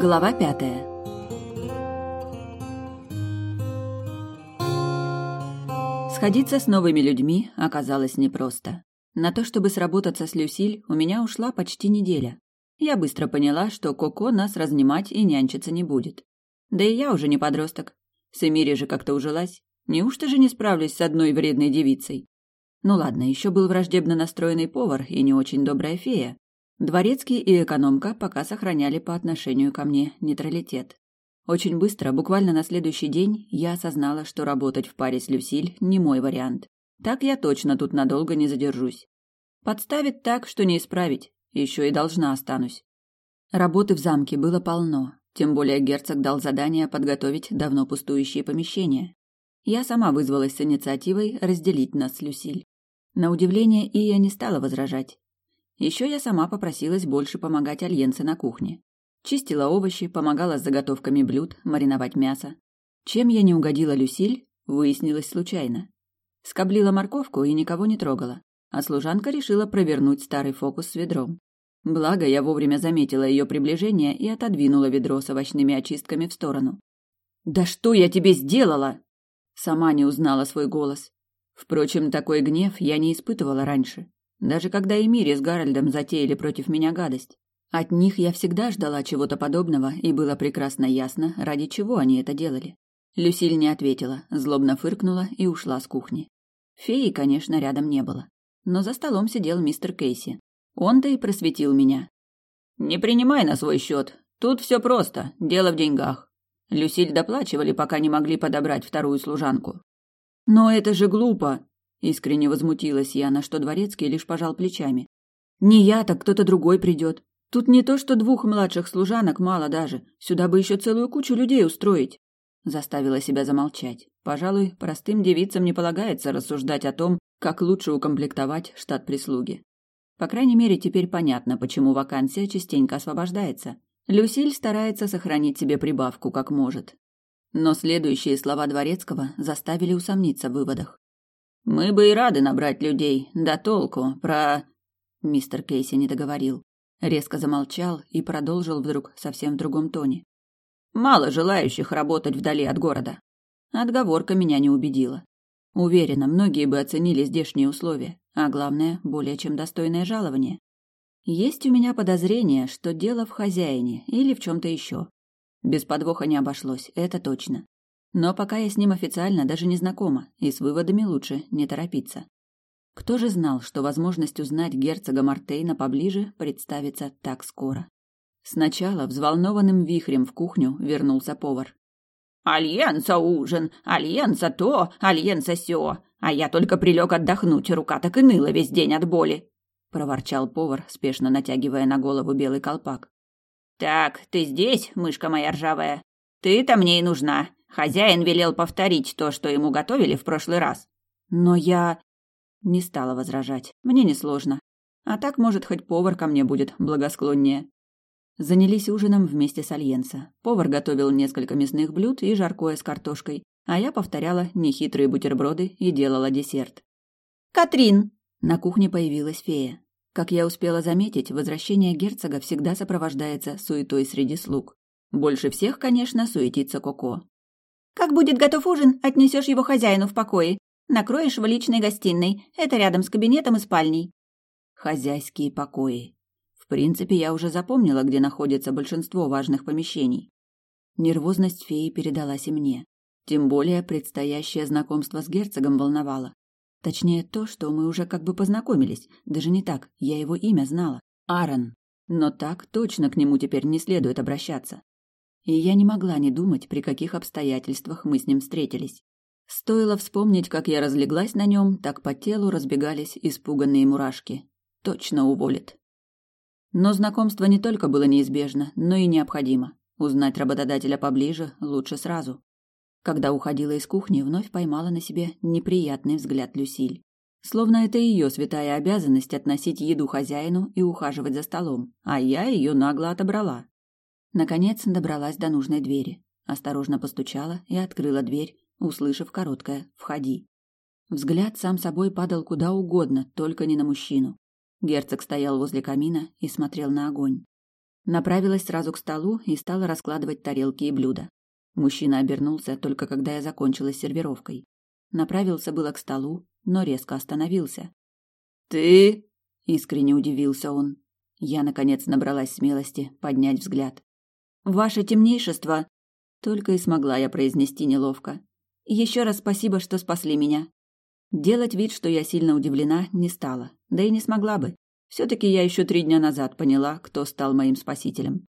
Глава пятая Сходиться с новыми людьми оказалось непросто. На то, чтобы сработаться с Люсиль, у меня ушла почти неделя. Я быстро поняла, что Коко нас разнимать и нянчиться не будет. Да и я уже не подросток. С Эмири же как-то ужилась. Неужто же не справлюсь с одной вредной девицей? Ну ладно, еще был враждебно настроенный повар и не очень добрая фея. Дворецкий и экономка пока сохраняли по отношению ко мне нейтралитет. Очень быстро, буквально на следующий день, я осознала, что работать в паре с Люсиль не мой вариант. Так я точно тут надолго не задержусь. Подставит так, что не исправить. Еще и должна останусь. Работы в замке было полно, тем более герцог дал задание подготовить давно пустующие помещения. Я сама вызвалась с инициативой разделить нас с Люсиль. На удивление и я не стала возражать. Еще я сама попросилась больше помогать Альенце на кухне. Чистила овощи, помогала с заготовками блюд, мариновать мясо. Чем я не угодила Люсиль, выяснилось случайно. Скоблила морковку и никого не трогала, а служанка решила провернуть старый фокус с ведром. Благо, я вовремя заметила ее приближение и отодвинула ведро с овощными очистками в сторону. «Да что я тебе сделала?» Сама не узнала свой голос. Впрочем, такой гнев я не испытывала раньше. Даже когда Эмири с Гарольдом затеяли против меня гадость. От них я всегда ждала чего-то подобного, и было прекрасно ясно, ради чего они это делали. Люсиль не ответила, злобно фыркнула и ушла с кухни. Феи, конечно, рядом не было. Но за столом сидел мистер Кейси. Он-то и просветил меня. «Не принимай на свой счет. Тут все просто, дело в деньгах. Люсиль доплачивали, пока не могли подобрать вторую служанку». «Но это же глупо!» Искренне возмутилась я, на что дворецкий лишь пожал плечами. «Не я, так кто-то другой придет. Тут не то, что двух младших служанок мало даже. Сюда бы еще целую кучу людей устроить». Заставила себя замолчать. Пожалуй, простым девицам не полагается рассуждать о том, как лучше укомплектовать штат прислуги. По крайней мере, теперь понятно, почему вакансия частенько освобождается. Люсиль старается сохранить себе прибавку как может. Но следующие слова Дворецкого заставили усомниться в выводах. Мы бы и рады набрать людей, да толку про Мистер Кейси не договорил, резко замолчал и продолжил вдруг совсем в другом тоне. Мало желающих работать вдали от города. Отговорка меня не убедила. Уверена, многие бы оценили здешние условия, а главное, более чем достойное жалование. Есть у меня подозрение, что дело в хозяине или в чем то еще. Без подвоха не обошлось, это точно. Но пока я с ним официально даже не знакома, и с выводами лучше не торопиться. Кто же знал, что возможность узнать герцога Мартейна поближе представится так скоро? Сначала взволнованным вихрем в кухню вернулся повар. «Альянса ужин, альянса то, альянса сё, а я только прилег отдохнуть, рука так и ныла весь день от боли», — проворчал повар, спешно натягивая на голову белый колпак. «Так, ты здесь, мышка моя ржавая? Ты-то мне и нужна. Хозяин велел повторить то, что ему готовили в прошлый раз. Но я не стала возражать. Мне несложно. А так, может, хоть повар ко мне будет благосклоннее. Занялись ужином вместе с Альенса. Повар готовил несколько мясных блюд и жаркое с картошкой, а я повторяла нехитрые бутерброды и делала десерт. «Катрин!» На кухне появилась фея. Как я успела заметить, возвращение герцога всегда сопровождается суетой среди слуг. Больше всех, конечно, суетится Коко. Как будет готов ужин, отнесешь его хозяину в покое. Накроешь в личной гостиной. Это рядом с кабинетом и спальней. Хозяйские покои. В принципе, я уже запомнила, где находится большинство важных помещений. Нервозность феи передалась и мне. Тем более предстоящее знакомство с герцогом волновало. Точнее, то, что мы уже как бы познакомились. Даже не так, я его имя знала. Аарон. Но так точно к нему теперь не следует обращаться и я не могла не думать, при каких обстоятельствах мы с ним встретились. Стоило вспомнить, как я разлеглась на нем, так по телу разбегались испуганные мурашки. Точно уволит. Но знакомство не только было неизбежно, но и необходимо. Узнать работодателя поближе лучше сразу. Когда уходила из кухни, вновь поймала на себе неприятный взгляд Люсиль. Словно это ее святая обязанность относить еду хозяину и ухаживать за столом, а я ее нагло отобрала. Наконец добралась до нужной двери. Осторожно постучала и открыла дверь, услышав короткое «Входи». Взгляд сам собой падал куда угодно, только не на мужчину. Герцог стоял возле камина и смотрел на огонь. Направилась сразу к столу и стала раскладывать тарелки и блюда. Мужчина обернулся только когда я закончила с сервировкой. Направился было к столу, но резко остановился. «Ты?» – искренне удивился он. Я, наконец, набралась смелости поднять взгляд. «Ваше темнейшество!» – только и смогла я произнести неловко. «Еще раз спасибо, что спасли меня». Делать вид, что я сильно удивлена, не стала, да и не смогла бы. Все-таки я еще три дня назад поняла, кто стал моим спасителем.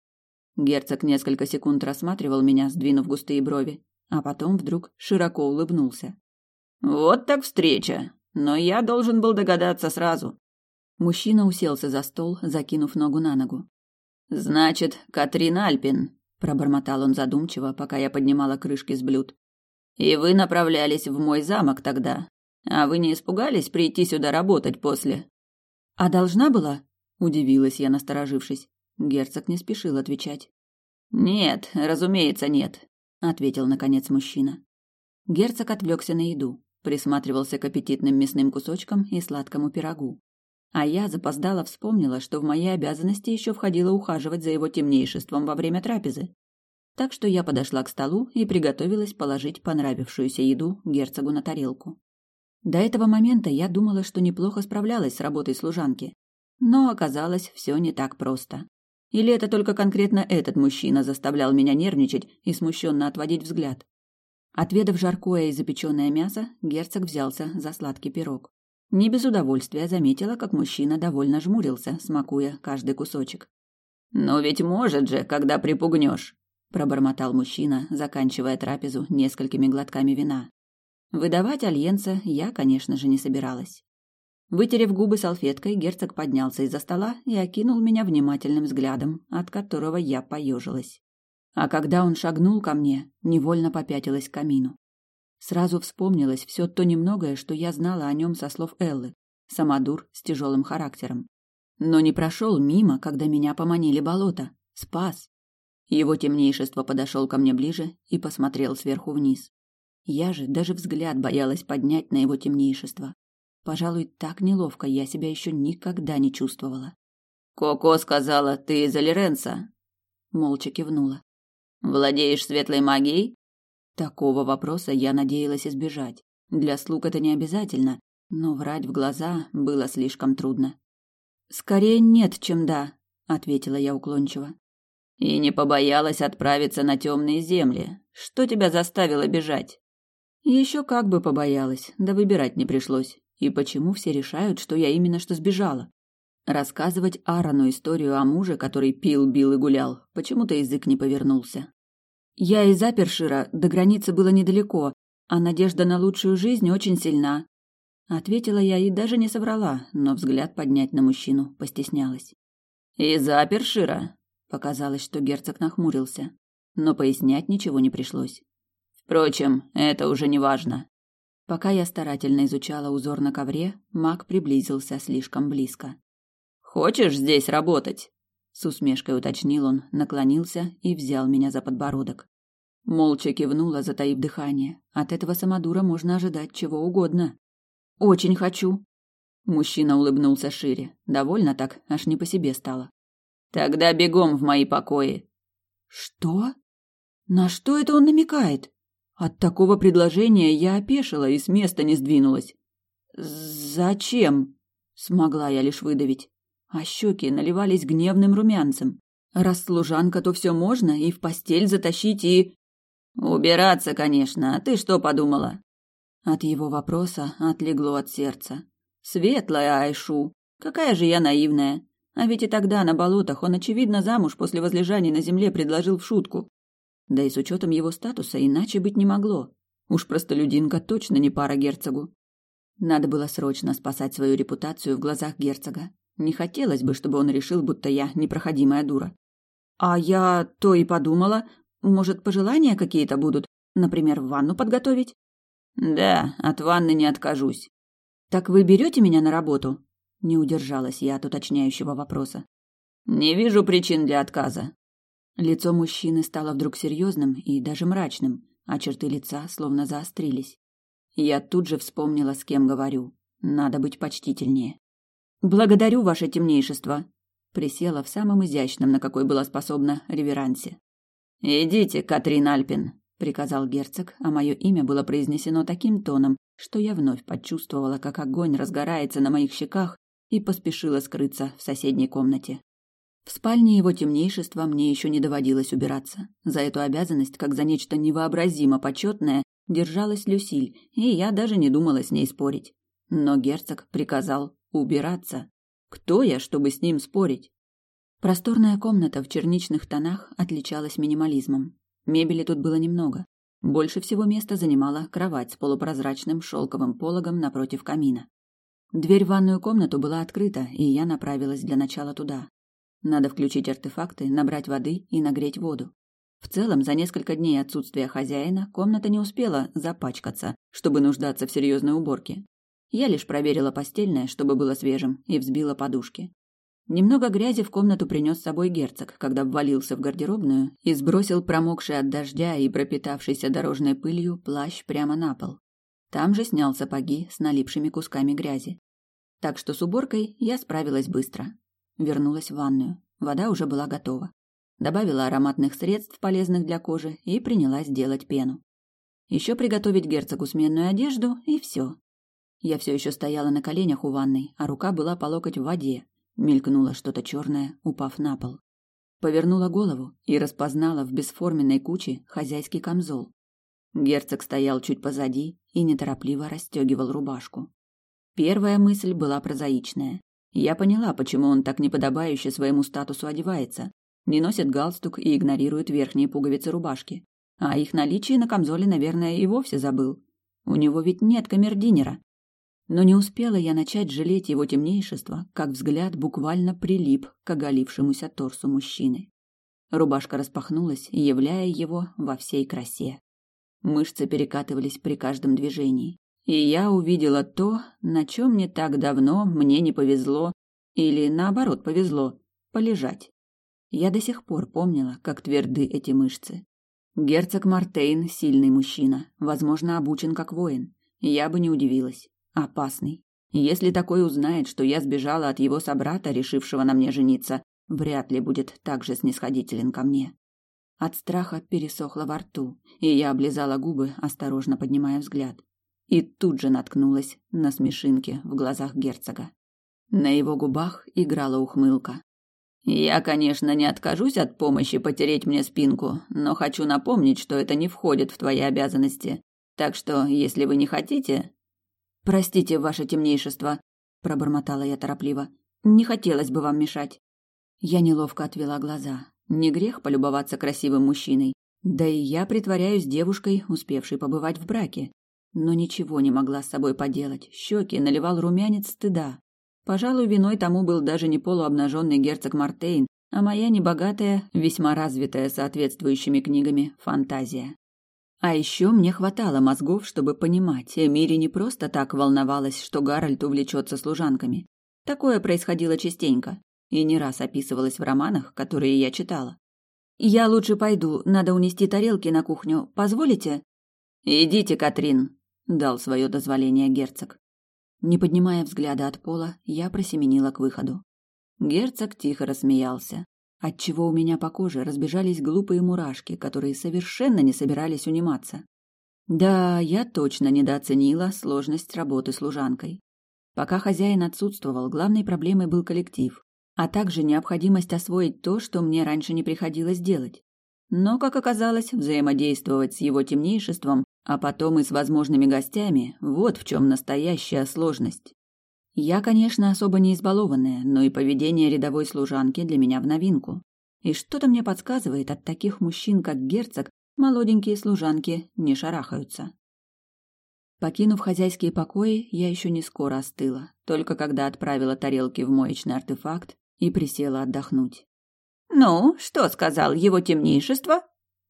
Герцог несколько секунд рассматривал меня, сдвинув густые брови, а потом вдруг широко улыбнулся. «Вот так встреча! Но я должен был догадаться сразу». Мужчина уселся за стол, закинув ногу на ногу. «Значит, Катрин Альпин», — пробормотал он задумчиво, пока я поднимала крышки с блюд. «И вы направлялись в мой замок тогда. А вы не испугались прийти сюда работать после?» «А должна была?» – удивилась я, насторожившись. Герцог не спешил отвечать. «Нет, разумеется, нет», – ответил наконец мужчина. Герцог отвлекся на еду, присматривался к аппетитным мясным кусочкам и сладкому пирогу. А я запоздала вспомнила, что в мои обязанности еще входило ухаживать за его темнейшеством во время трапезы. Так что я подошла к столу и приготовилась положить понравившуюся еду герцогу на тарелку. До этого момента я думала, что неплохо справлялась с работой служанки. Но оказалось, все не так просто. Или это только конкретно этот мужчина заставлял меня нервничать и смущенно отводить взгляд? Отведав жаркое и запеченное мясо, герцог взялся за сладкий пирог. Не без удовольствия заметила, как мужчина довольно жмурился, смакуя каждый кусочек. «Но ведь может же, когда припугнешь», – пробормотал мужчина, заканчивая трапезу несколькими глотками вина. Выдавать Альенца я, конечно же, не собиралась. Вытерев губы салфеткой, герцог поднялся из-за стола и окинул меня внимательным взглядом, от которого я поежилась. А когда он шагнул ко мне, невольно попятилась к камину. Сразу вспомнилось все то немногое, что я знала о нем со слов Эллы. Самодур с тяжелым характером. Но не прошел мимо, когда меня поманили болото. Спас. Его темнейшество подошел ко мне ближе и посмотрел сверху вниз. Я же даже взгляд боялась поднять на его темнейшество. Пожалуй, так неловко я себя еще никогда не чувствовала. «Коко сказала, ты из Алиренса?» Молча кивнула. «Владеешь светлой магией?» Такого вопроса я надеялась избежать. Для слуг это не обязательно, но врать в глаза было слишком трудно. «Скорее нет, чем да», — ответила я уклончиво. «И не побоялась отправиться на темные земли. Что тебя заставило бежать?» Еще как бы побоялась, да выбирать не пришлось. И почему все решают, что я именно что сбежала? Рассказывать Аарону историю о муже, который пил, бил и гулял, почему-то язык не повернулся. Я из Апершира, до границы было недалеко, а надежда на лучшую жизнь очень сильна. Ответила я и даже не соврала, но взгляд поднять на мужчину постеснялась. «Из Апершира?» Показалось, что герцог нахмурился, но пояснять ничего не пришлось. Впрочем, это уже не важно. Пока я старательно изучала узор на ковре, маг приблизился слишком близко. Хочешь здесь работать? С усмешкой уточнил он, наклонился и взял меня за подбородок. Молча кивнула, затаив дыхание. От этого самодура можно ожидать чего угодно. Очень хочу. Мужчина улыбнулся шире, довольно так, аж не по себе стало. Тогда бегом в мои покои. Что? На что это он намекает? От такого предложения я опешила и с места не сдвинулась. «Зачем?» — смогла я лишь выдавить. А щеки наливались гневным румянцем. Раз служанка, то все можно, и в постель затащить, и... «Убираться, конечно, а ты что подумала?» От его вопроса отлегло от сердца. «Светлая Айшу! Какая же я наивная! А ведь и тогда на болотах он, очевидно, замуж после возлежания на земле предложил в шутку. Да и с учетом его статуса иначе быть не могло. Уж простолюдинка точно не пара герцогу. Надо было срочно спасать свою репутацию в глазах герцога. Не хотелось бы, чтобы он решил, будто я непроходимая дура. А я то и подумала, может, пожелания какие-то будут, например, ванну подготовить? Да, от ванны не откажусь. Так вы берете меня на работу? Не удержалась я от уточняющего вопроса. Не вижу причин для отказа. Лицо мужчины стало вдруг серьезным и даже мрачным, а черты лица словно заострились. Я тут же вспомнила, с кем говорю. Надо быть почтительнее. «Благодарю, ваше темнейшество», — присела в самом изящном, на какой была способна, реверансе. «Идите, Катрин Альпин», — приказал герцог, а мое имя было произнесено таким тоном, что я вновь почувствовала, как огонь разгорается на моих щеках и поспешила скрыться в соседней комнате. В спальне его темнейшества мне еще не доводилось убираться. За эту обязанность, как за нечто невообразимо почетное, держалась Люсиль, и я даже не думала с ней спорить. Но герцог приказал убираться. Кто я, чтобы с ним спорить? Просторная комната в черничных тонах отличалась минимализмом. Мебели тут было немного. Больше всего места занимала кровать с полупрозрачным шелковым пологом напротив камина. Дверь в ванную комнату была открыта, и я направилась для начала туда. Надо включить артефакты, набрать воды и нагреть воду. В целом, за несколько дней отсутствия хозяина комната не успела запачкаться, чтобы нуждаться в серьезной уборке. Я лишь проверила постельное, чтобы было свежим, и взбила подушки. Немного грязи в комнату принес с собой герцог, когда ввалился в гардеробную и сбросил промокший от дождя и пропитавшийся дорожной пылью плащ прямо на пол. Там же снял сапоги с налипшими кусками грязи. Так что с уборкой я справилась быстро. Вернулась в ванную. Вода уже была готова. Добавила ароматных средств, полезных для кожи, и принялась делать пену. Еще приготовить герцогу сменную одежду, и все. Я все еще стояла на коленях у ванной, а рука была по локоть в воде. Мелькнуло что-то черное, упав на пол. Повернула голову и распознала в бесформенной куче хозяйский камзол. Герцог стоял чуть позади и неторопливо расстегивал рубашку. Первая мысль была прозаичная. Я поняла, почему он так неподобающе своему статусу одевается. Не носит галстук и игнорирует верхние пуговицы рубашки. А их наличие на камзоле, наверное, и вовсе забыл. У него ведь нет камердинера. Но не успела я начать жалеть его темнейшество, как взгляд буквально прилип к оголившемуся торсу мужчины. Рубашка распахнулась, являя его во всей красе. Мышцы перекатывались при каждом движении. И я увидела то, на чем не так давно мне не повезло, или наоборот повезло, полежать. Я до сих пор помнила, как тверды эти мышцы. Герцог Мартейн – сильный мужчина, возможно, обучен как воин. Я бы не удивилась. Опасный. Если такой узнает, что я сбежала от его собрата, решившего на мне жениться, вряд ли будет так же снисходителен ко мне. От страха пересохло во рту, и я облизала губы, осторожно поднимая взгляд. И тут же наткнулась на смешинки в глазах герцога. На его губах играла ухмылка. «Я, конечно, не откажусь от помощи потереть мне спинку, но хочу напомнить, что это не входит в твои обязанности. Так что, если вы не хотите, «Простите, ваше темнейшество», – пробормотала я торопливо. «Не хотелось бы вам мешать». Я неловко отвела глаза. Не грех полюбоваться красивым мужчиной. Да и я притворяюсь девушкой, успевшей побывать в браке. Но ничего не могла с собой поделать. Щеки наливал румянец стыда. Пожалуй, виной тому был даже не полуобнаженный герцог Мартейн, а моя небогатая, весьма развитая соответствующими книгами, фантазия. А еще мне хватало мозгов, чтобы понимать, Эмири не просто так волновалась, что Гарольд увлечется служанками. Такое происходило частенько и не раз описывалось в романах, которые я читала. «Я лучше пойду, надо унести тарелки на кухню. Позволите?» «Идите, Катрин», — дал свое дозволение герцог. Не поднимая взгляда от пола, я просеменила к выходу. Герцог тихо рассмеялся отчего у меня по коже разбежались глупые мурашки, которые совершенно не собирались униматься. Да, я точно недооценила сложность работы служанкой. Пока хозяин отсутствовал, главной проблемой был коллектив, а также необходимость освоить то, что мне раньше не приходилось делать. Но, как оказалось, взаимодействовать с его темнейшеством, а потом и с возможными гостями, вот в чем настоящая сложность. Я, конечно, особо не избалованная, но и поведение рядовой служанки для меня в новинку. И что-то мне подсказывает, от таких мужчин, как герцог, молоденькие служанки не шарахаются. Покинув хозяйские покои, я еще не скоро остыла, только когда отправила тарелки в моечный артефакт и присела отдохнуть. «Ну, что сказал его темнейшество?»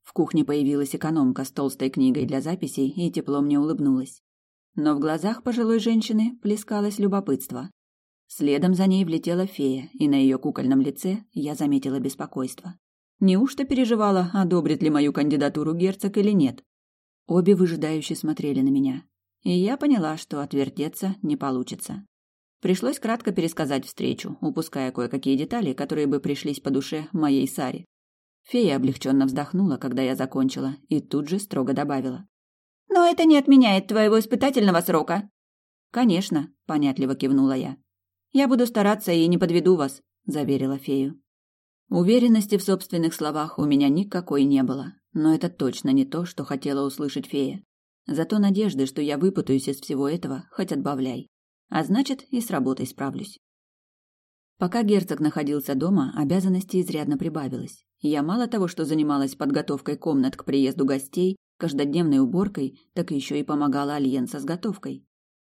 В кухне появилась экономка с толстой книгой для записей и тепло мне улыбнулась но в глазах пожилой женщины плескалось любопытство. Следом за ней влетела фея, и на ее кукольном лице я заметила беспокойство. Неужто переживала, одобрит ли мою кандидатуру герцог или нет? Обе выжидающе смотрели на меня, и я поняла, что отвертеться не получится. Пришлось кратко пересказать встречу, упуская кое-какие детали, которые бы пришлись по душе моей Саре. Фея облегченно вздохнула, когда я закончила, и тут же строго добавила. «Но это не отменяет твоего испытательного срока». «Конечно», — понятливо кивнула я. «Я буду стараться и не подведу вас», — заверила фею. Уверенности в собственных словах у меня никакой не было, но это точно не то, что хотела услышать фея. Зато надежды, что я выпутаюсь из всего этого, хоть отбавляй. А значит, и с работой справлюсь. Пока герцог находился дома, обязанностей изрядно прибавилось. Я мало того, что занималась подготовкой комнат к приезду гостей, каждодневной уборкой, так еще и помогала Альенса с готовкой.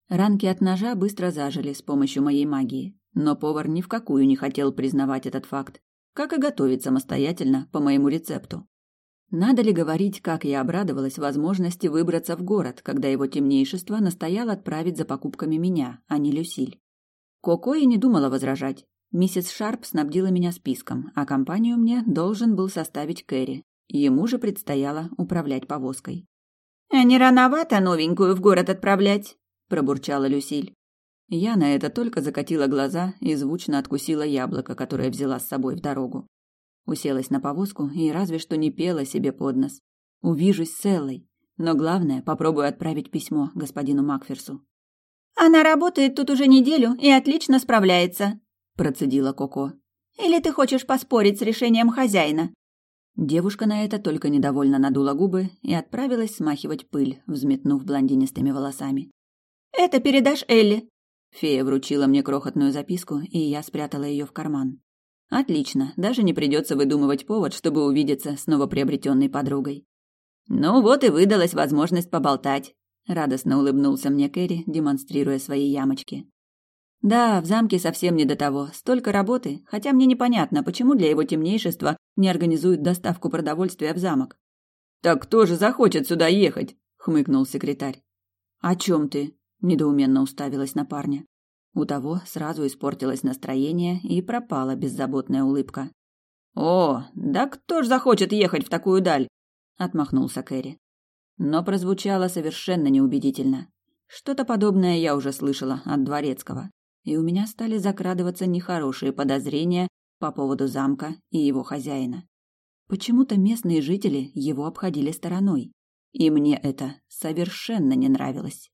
Ранки от ножа быстро зажили с помощью моей магии, но повар ни в какую не хотел признавать этот факт, как и готовить самостоятельно по моему рецепту. Надо ли говорить, как я обрадовалась возможности выбраться в город, когда его темнейшество настоял отправить за покупками меня, а не Люсиль. Коко и не думала возражать. Миссис Шарп снабдила меня списком, а компанию мне должен был составить Кэрри. Ему же предстояло управлять повозкой. «А не рановато новенькую в город отправлять?» – пробурчала Люсиль. Я на это только закатила глаза и звучно откусила яблоко, которое взяла с собой в дорогу. Уселась на повозку и разве что не пела себе под нос. Увижусь с Эллой, но главное, попробую отправить письмо господину Макферсу. «Она работает тут уже неделю и отлично справляется», – процедила Коко. «Или ты хочешь поспорить с решением хозяина?» Девушка на это только недовольно надула губы и отправилась смахивать пыль, взметнув блондинистыми волосами. «Это передашь Элли». Фея вручила мне крохотную записку, и я спрятала ее в карман. Отлично, даже не придется выдумывать повод, чтобы увидеться с новоприобретенной подругой. Ну вот и выдалась возможность поболтать. Радостно улыбнулся мне Кэрри, демонстрируя свои ямочки. Да, в замке совсем не до того. Столько работы, хотя мне непонятно, почему для его темнейшества не организуют доставку продовольствия в замок. Так кто же захочет сюда ехать? хмыкнул секретарь. О чем ты? недоуменно уставилась на парня. У того сразу испортилось настроение и пропала беззаботная улыбка. «О, да кто ж захочет ехать в такую даль?» – отмахнулся Кэрри. Но прозвучало совершенно неубедительно. Что-то подобное я уже слышала от Дворецкого, и у меня стали закрадываться нехорошие подозрения по поводу замка и его хозяина. Почему-то местные жители его обходили стороной, и мне это совершенно не нравилось.